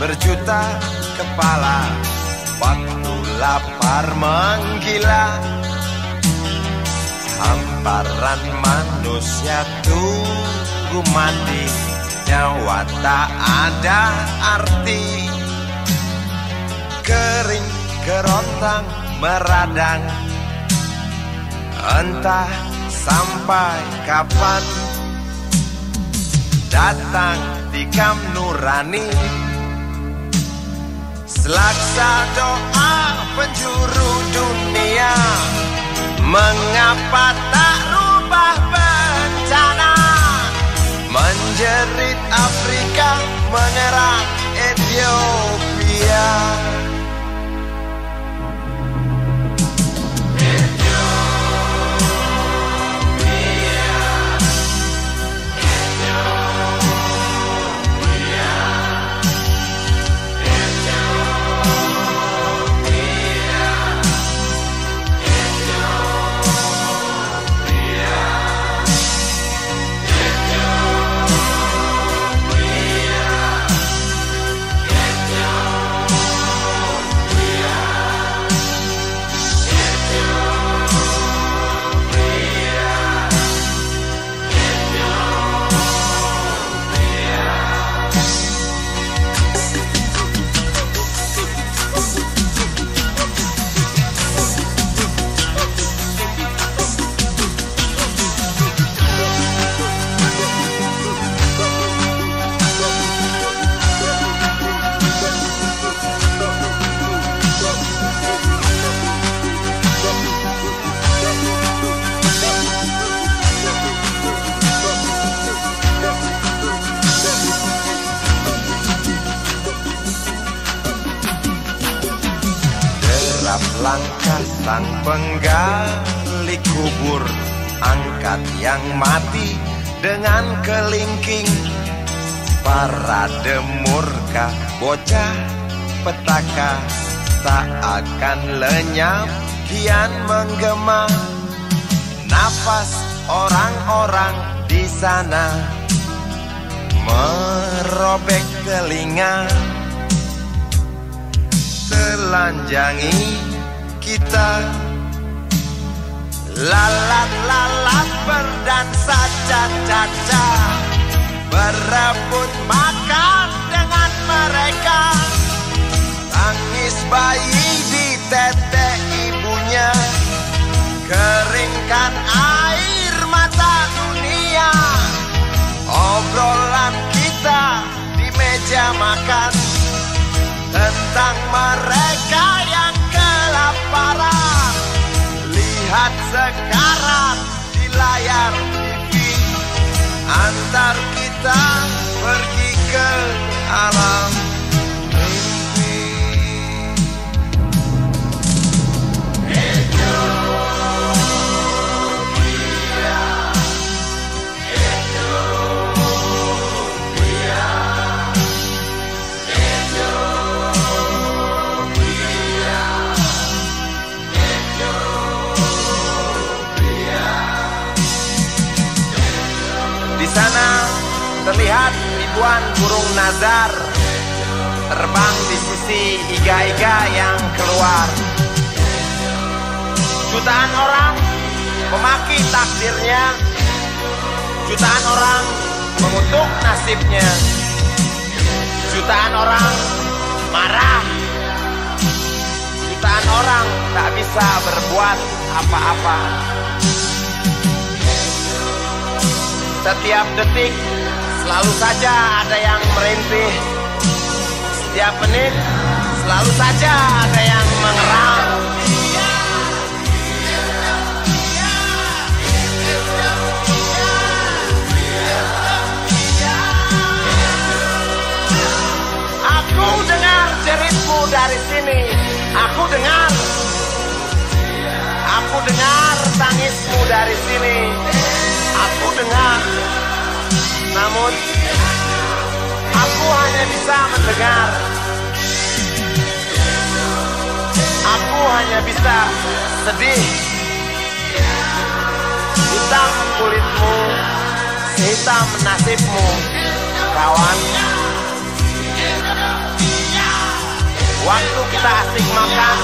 berjuta kepala. Waktu lapar menggila. Hamparan manusia tunggu mati Nyawa tak ada arti. Kering kerontang meradang. Entah sampai kapan Datang tikam nurani. Selaksa doa penjuru dunia. Mengapa tak rubah bencana? Menjerit Afrika menyerang Ethiopia langkah sang penggali kubur Angkat yang mati dengan kelingking. Parade murka bocah petaka Tak akan lenyap kian menggema. Nafas orang-orang di sana Merobek telinga telanjangi kita. Lalat-lalat berdansa caca-caca Berebut makan dengan mereka. Tangis bayi di tete ibunya. Keringkan air mata dunia. Obrolan kita di meja makan sekarang di layar TV Antar kita pergi sana terlihat ribuan burung nazar terbang di sisi iga-iga yang keluar. Jutaan orang memaki takdirnya, jutaan orang mengutuk nasibnya, jutaan orang marah, jutaan orang tak bisa berbuat apa-apa. Setiap detik selalu saja ada yang merintih. Setiap menit selalu saja ada yang mengerang. Aku dengar jeritmu dari sini. Aku dengar. Aku dengar tangismu dari sini Aku dengar. Namun Aku hanya bisa mendengar. Aku hanya bisa sedih. Hitam kulitmu Hitam nasibmu Kawan. Waktu kita asik makan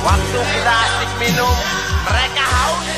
Waktu kita asik minum Mereka haus